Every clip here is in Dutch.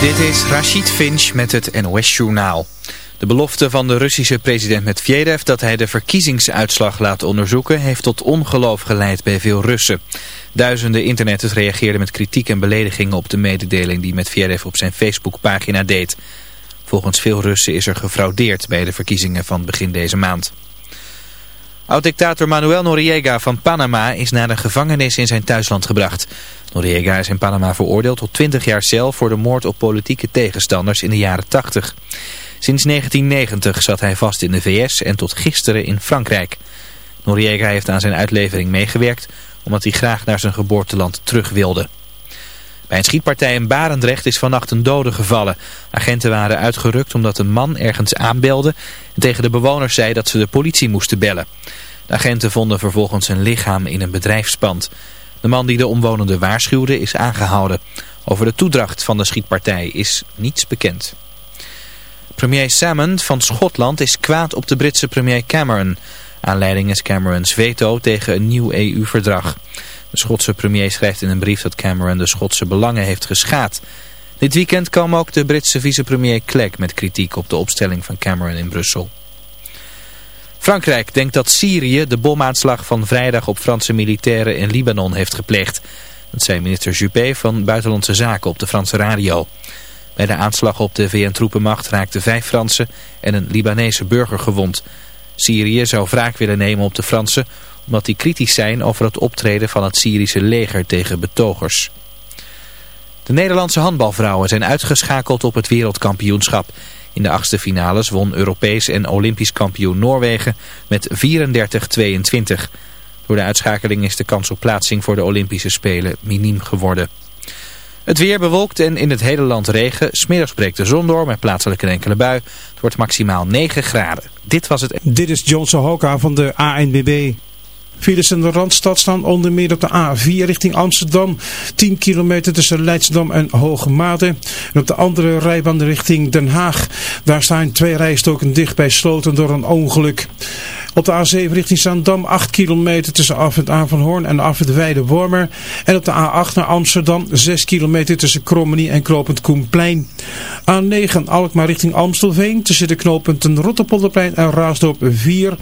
Dit is Rashid Finch met het NOS-journaal. De belofte van de Russische president Medvedev dat hij de verkiezingsuitslag laat onderzoeken... heeft tot ongeloof geleid bij veel Russen. Duizenden internetters reageerden met kritiek en beledigingen op de mededeling... die Medvedev op zijn Facebookpagina deed. Volgens veel Russen is er gefraudeerd bij de verkiezingen van begin deze maand. Oud-dictator Manuel Noriega van Panama is naar een gevangenis in zijn thuisland gebracht. Noriega is in Panama veroordeeld tot 20 jaar cel voor de moord op politieke tegenstanders in de jaren 80. Sinds 1990 zat hij vast in de VS en tot gisteren in Frankrijk. Noriega heeft aan zijn uitlevering meegewerkt omdat hij graag naar zijn geboorteland terug wilde. Bij een schietpartij in Barendrecht is vannacht een dode gevallen. Agenten waren uitgerukt omdat een man ergens aanbelde en tegen de bewoners zei dat ze de politie moesten bellen. Agenten vonden vervolgens een lichaam in een bedrijfspand. De man die de omwonenden waarschuwde is aangehouden. Over de toedracht van de schietpartij is niets bekend. Premier Salmon van Schotland is kwaad op de Britse premier Cameron. Aanleiding is Camerons veto tegen een nieuw EU-verdrag. De Schotse premier schrijft in een brief dat Cameron de Schotse belangen heeft geschaad. Dit weekend kwam ook de Britse vicepremier Clegg met kritiek op de opstelling van Cameron in Brussel. Frankrijk denkt dat Syrië de bomaanslag van vrijdag op Franse militairen in Libanon heeft gepleegd. Dat zei minister Juppé van Buitenlandse Zaken op de Franse radio. Bij de aanslag op de VN-troepenmacht raakten vijf Fransen en een Libanese burger gewond. Syrië zou wraak willen nemen op de Fransen omdat die kritisch zijn over het optreden van het Syrische leger tegen betogers. De Nederlandse handbalvrouwen zijn uitgeschakeld op het wereldkampioenschap. In de achtste finales won Europees en Olympisch kampioen Noorwegen met 34-22. Door de uitschakeling is de kans op plaatsing voor de Olympische Spelen miniem geworden. Het weer bewolkt en in het hele land regen. Smiddags breekt de zon door met plaatselijke enkele bui. Het wordt maximaal 9 graden. Dit was het... Dit is Johnson Hoka van de ANBB. Files in de Randstad staan onder meer op de A4 richting Amsterdam. 10 kilometer tussen Leidsdam en Hoogmade. En op de andere rijbaan richting Den Haag. Daar staan twee rijstoken dicht bij Sloten door een ongeluk. Op de A7 richting Zandam 8 kilometer tussen Afwit Avanhoorn en Afwit Weide-Wormer. En op de A8 naar Amsterdam 6 kilometer tussen Krommenie en Knopend Koenplein. A9 Alkmaar richting Amstelveen tussen de knooppunten Rotterpolderplein en Raasdorp 4.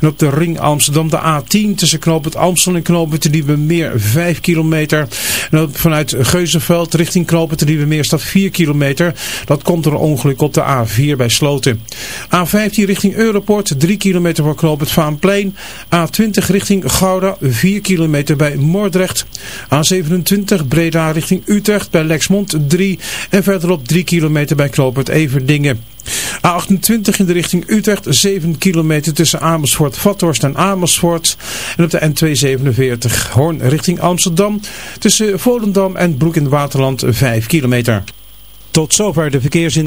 En op de ring Amsterdam de A10 tussen knooppunt Amstel en knooppunt Meer 5 kilometer. En vanuit Geuzenveld richting knooppunt Meer staat 4 kilometer. Dat komt door een ongeluk op de A4 bij Sloten. A15 richting Europort 3 kilometer voor knooppunt Vaanplein. A20 richting Gouda 4 kilometer bij Moordrecht. A27 Breda richting Utrecht bij Lexmond 3. En verderop 3 kilometer bij knooppunt Everdingen. A28 in de richting Utrecht, 7 kilometer tussen Amersfoort, Vathorst en Amersfoort. En op de N247 Hoorn richting Amsterdam, tussen Volendam en Broek in Waterland, 5 kilometer. Tot zover de verkeersin.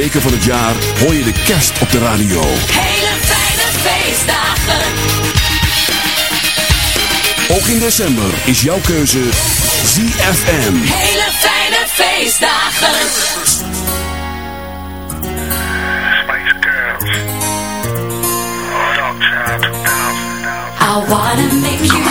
Weken van het jaar hoor je de kerst op de radio. Hele fijne feestdagen. Ook in december is jouw keuze ZFM. Hele fijne feestdagen. Spice Girls. I wanna make you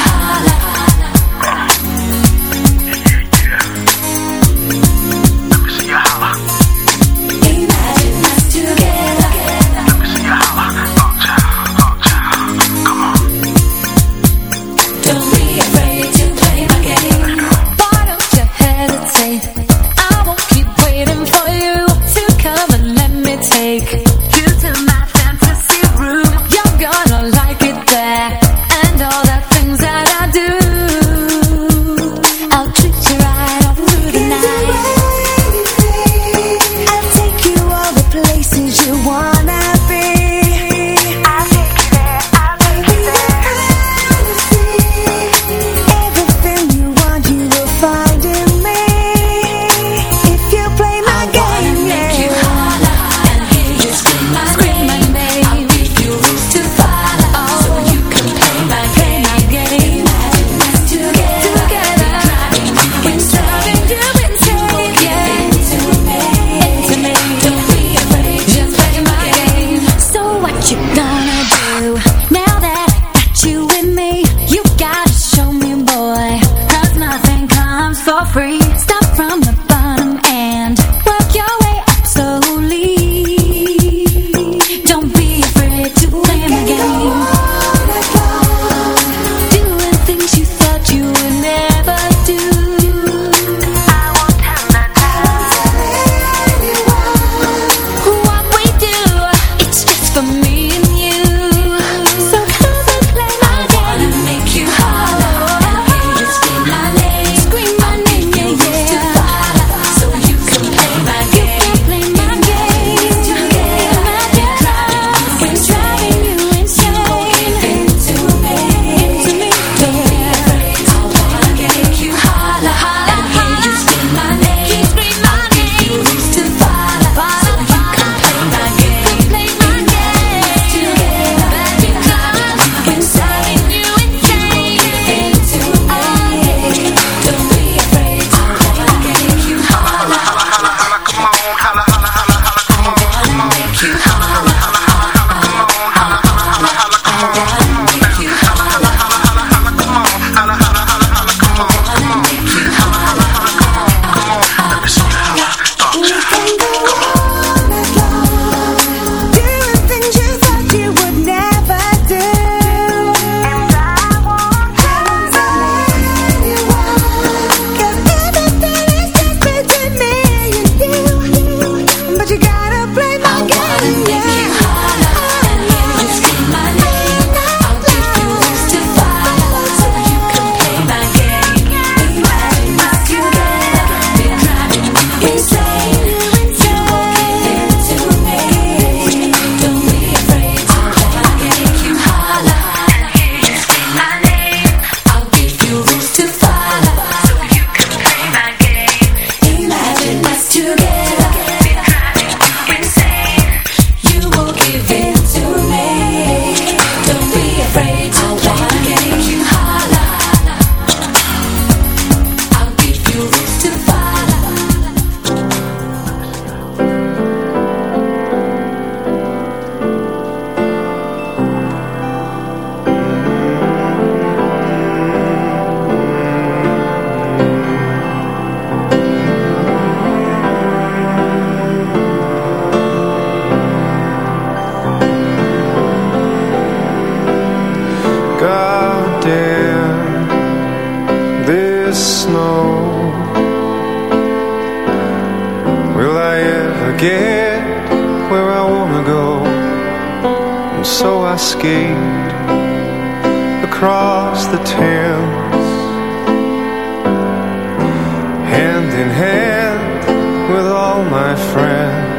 my friend.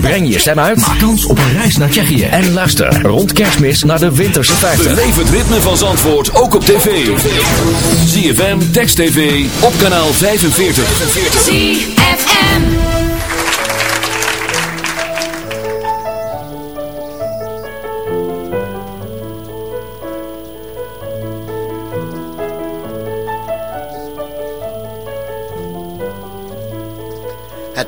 Breng je stem uit, maak kans op een reis naar Tsjechië. En luister rond kerstmis naar de Winterse 50. Beleef het ritme van Zandvoort ook op tv. ZFM, Text TV, op kanaal 45. ZFM.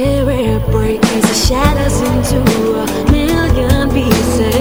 Spirit break as it shatters into a million pieces.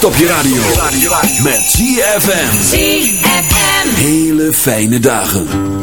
Top je radio. Met ZFM. ZFM. Hele fijne dagen.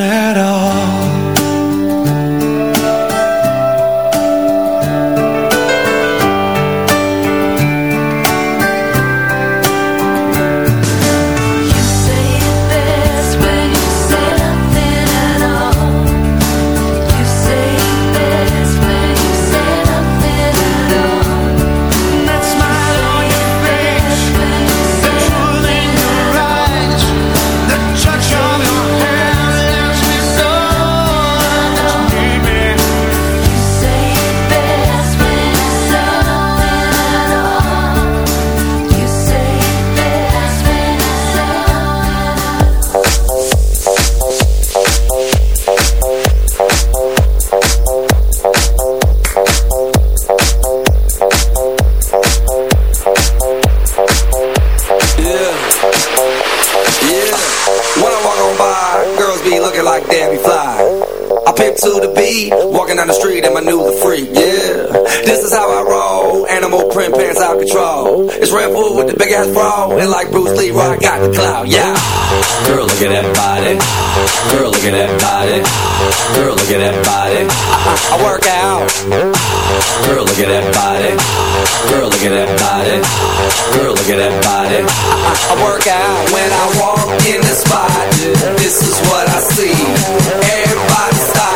at all. And like Bruce Lee, I got the clout, yeah. Girl, look at that body. Girl, look at that body. Girl, look at that body. I, I work out. Girl, look at that body. Girl, look at that body. Girl, look at that body. I, I work out when I walk in the spot. This is what I see. Everybody stops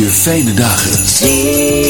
je fijne dagen.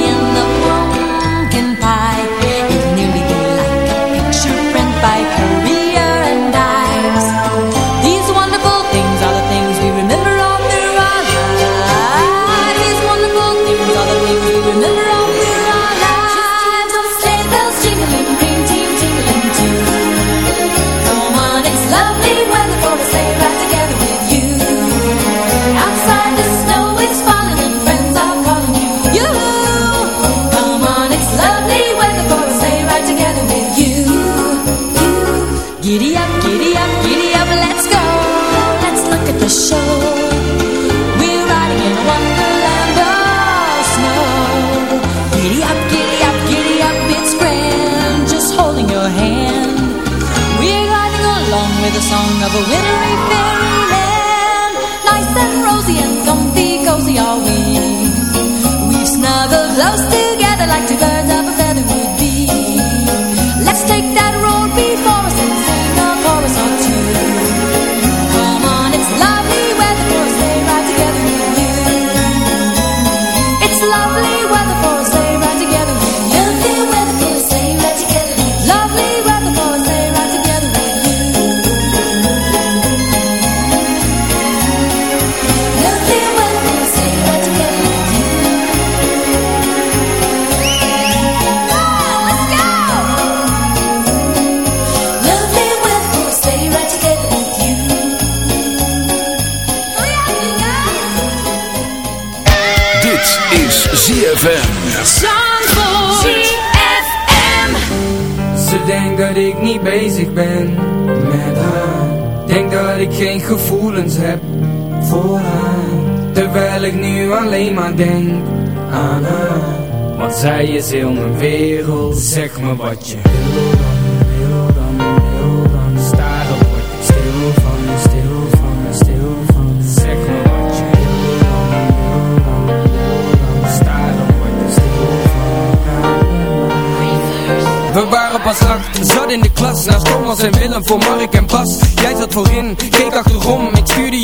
me wat je wil dan, wil dan, wil dan. Staren word ik stil van, stil van, stil van Zeg me wat je wil. Dan, wil dan, wil dan. Staren word ik stil van we waren pas acht, zat in de klas. Naast Thomas en Willem voor Mark en Bas. Jij zat voorin,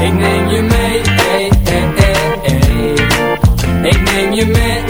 ik neem je mee hey, hey, hey, hey. Ik neem je mee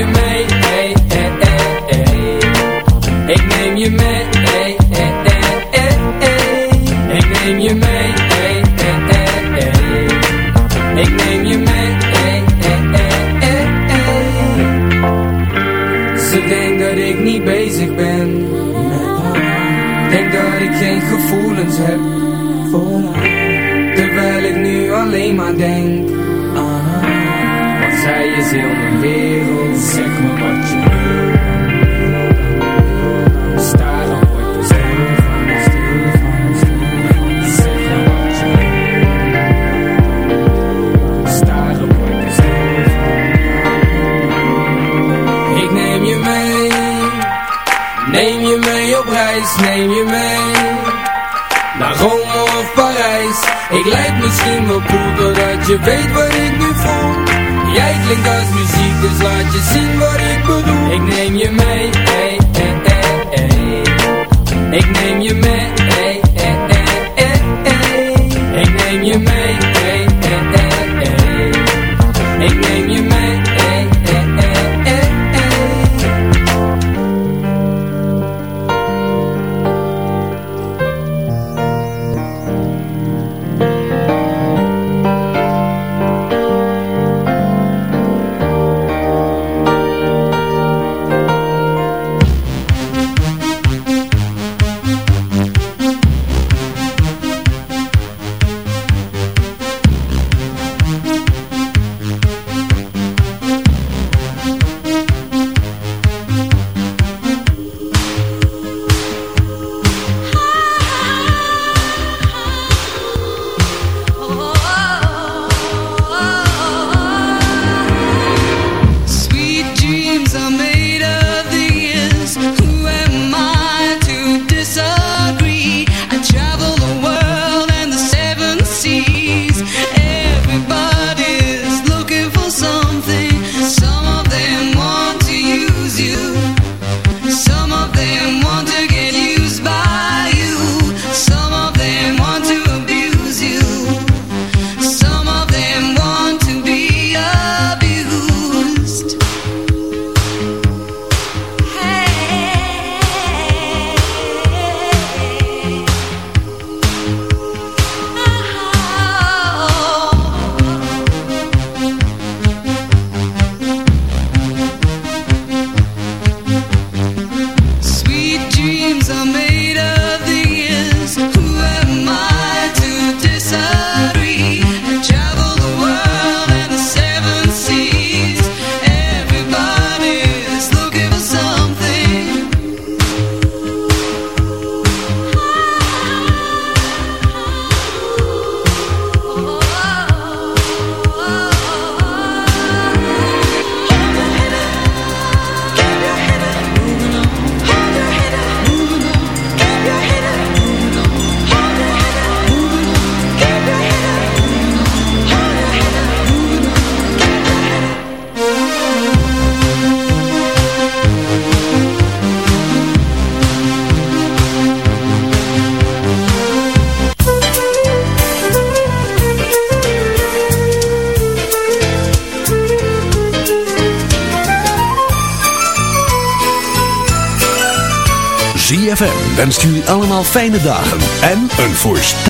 fijne dagen en een voorspoedig.